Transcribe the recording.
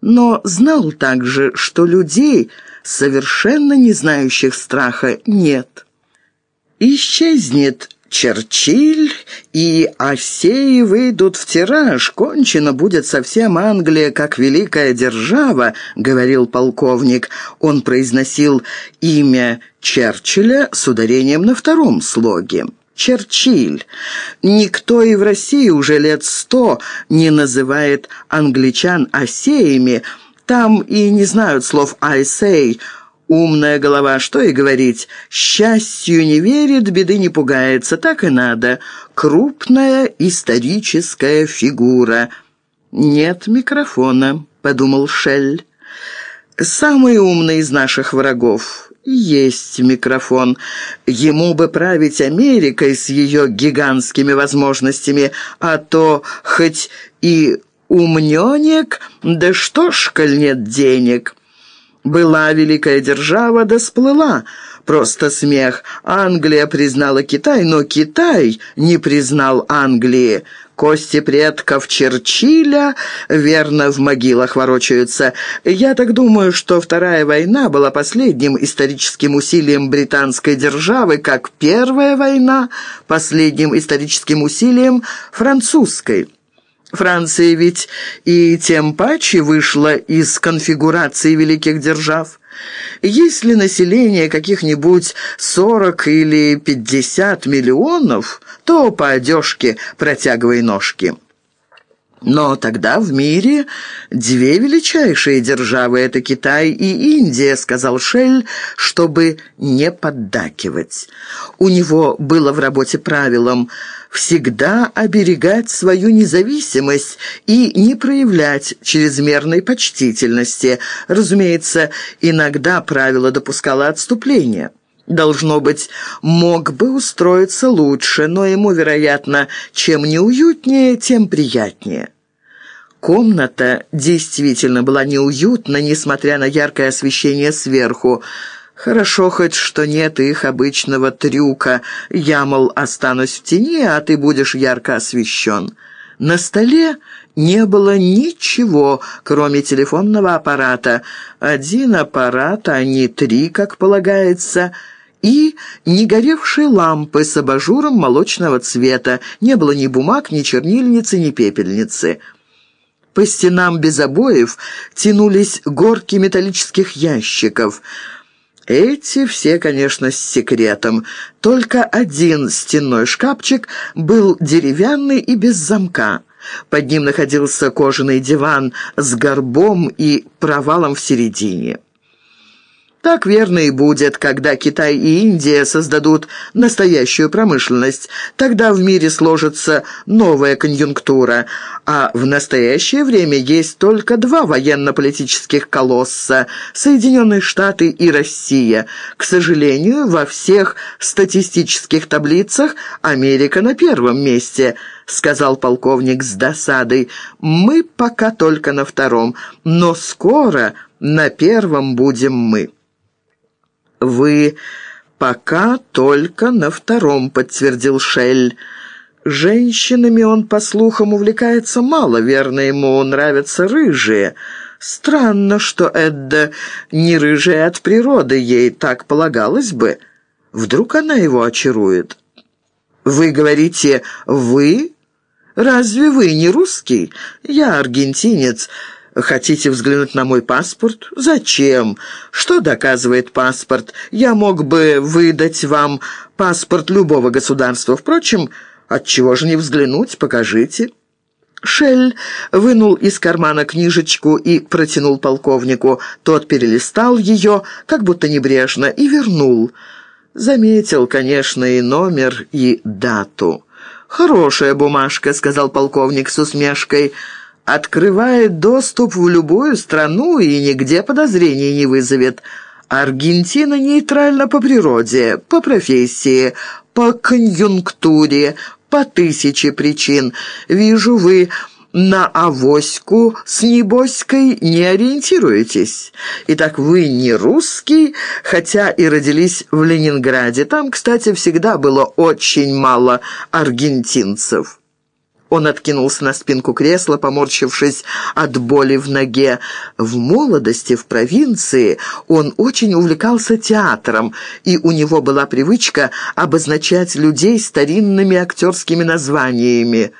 но знал также, что людей, совершенно не знающих страха, нет. Исчезнет Черчилль и Осеи выйдут в тираж, кончено будет совсем Англия, как великая держава», — говорил полковник. Он произносил имя Черчилля с ударением на втором слоге. Черчилль. Никто и в России уже лет сто не называет англичан осеями. Там и не знают слов «I say», Умная голова, что и говорить. Счастью не верит, беды не пугается. Так и надо. Крупная историческая фигура. «Нет микрофона», — подумал Шель. «Самый умный из наших врагов. Есть микрофон. Ему бы править Америкой с ее гигантскими возможностями, а то хоть и умненек, да что ж, коль нет денег». Была великая держава, да сплыла. Просто смех. Англия признала Китай, но Китай не признал Англии. Кости предков Черчилля верно в могилах ворочаются. Я так думаю, что Вторая война была последним историческим усилием британской державы, как Первая война – последним историческим усилием французской. Франция ведь и тем паче вышла из конфигурации великих держав. Если население каких-нибудь 40 или 50 миллионов, то по одежке протягивай ножки. Но тогда в мире две величайшие державы — это Китай и Индия, сказал Шель, чтобы не поддакивать. У него было в работе правилом — всегда оберегать свою независимость и не проявлять чрезмерной почтительности. Разумеется, иногда правило допускало отступление. Должно быть, мог бы устроиться лучше, но ему, вероятно, чем неуютнее, тем приятнее. Комната действительно была неуютна, несмотря на яркое освещение сверху. Хорошо хоть, что нет их обычного трюка. Я, мол, останусь в тени, а ты будешь ярко освещен. На столе не было ничего, кроме телефонного аппарата. Один аппарат, а не три, как полагается, и негоревшие лампы с абажуром молочного цвета. Не было ни бумаг, ни чернильницы, ни пепельницы. По стенам без обоев тянулись горки металлических ящиков — эти все, конечно, с секретом. Только один стенной шкафчик был деревянный и без замка. Под ним находился кожаный диван с горбом и провалом в середине. Так верно и будет, когда Китай и Индия создадут настоящую промышленность. Тогда в мире сложится новая конъюнктура. А в настоящее время есть только два военно-политических колосса – Соединенные Штаты и Россия. К сожалению, во всех статистических таблицах Америка на первом месте – сказал полковник с досадой. «Мы пока только на втором, но скоро на первом будем мы». «Вы пока только на втором», — подтвердил Шель. «Женщинами он, по слухам, увлекается мало, верно, ему нравятся рыжие. Странно, что Эдда не рыжая от природы, ей так полагалось бы. Вдруг она его очарует?» «Вы говорите «вы»?» «Разве вы не русский? Я аргентинец». «Хотите взглянуть на мой паспорт? Зачем? Что доказывает паспорт? Я мог бы выдать вам паспорт любого государства. Впрочем, отчего же не взглянуть? Покажите». Шель вынул из кармана книжечку и протянул полковнику. Тот перелистал ее, как будто небрежно, и вернул. Заметил, конечно, и номер, и дату. «Хорошая бумажка», — сказал полковник с усмешкой, — открывает доступ в любую страну и нигде подозрений не вызовет. Аргентина нейтральна по природе, по профессии, по конъюнктуре, по тысяче причин. Вижу, вы на авоську с небоськой не ориентируетесь. Итак, вы не русский, хотя и родились в Ленинграде. Там, кстати, всегда было очень мало аргентинцев». Он откинулся на спинку кресла, поморщившись от боли в ноге. В молодости, в провинции, он очень увлекался театром, и у него была привычка обозначать людей старинными актерскими названиями.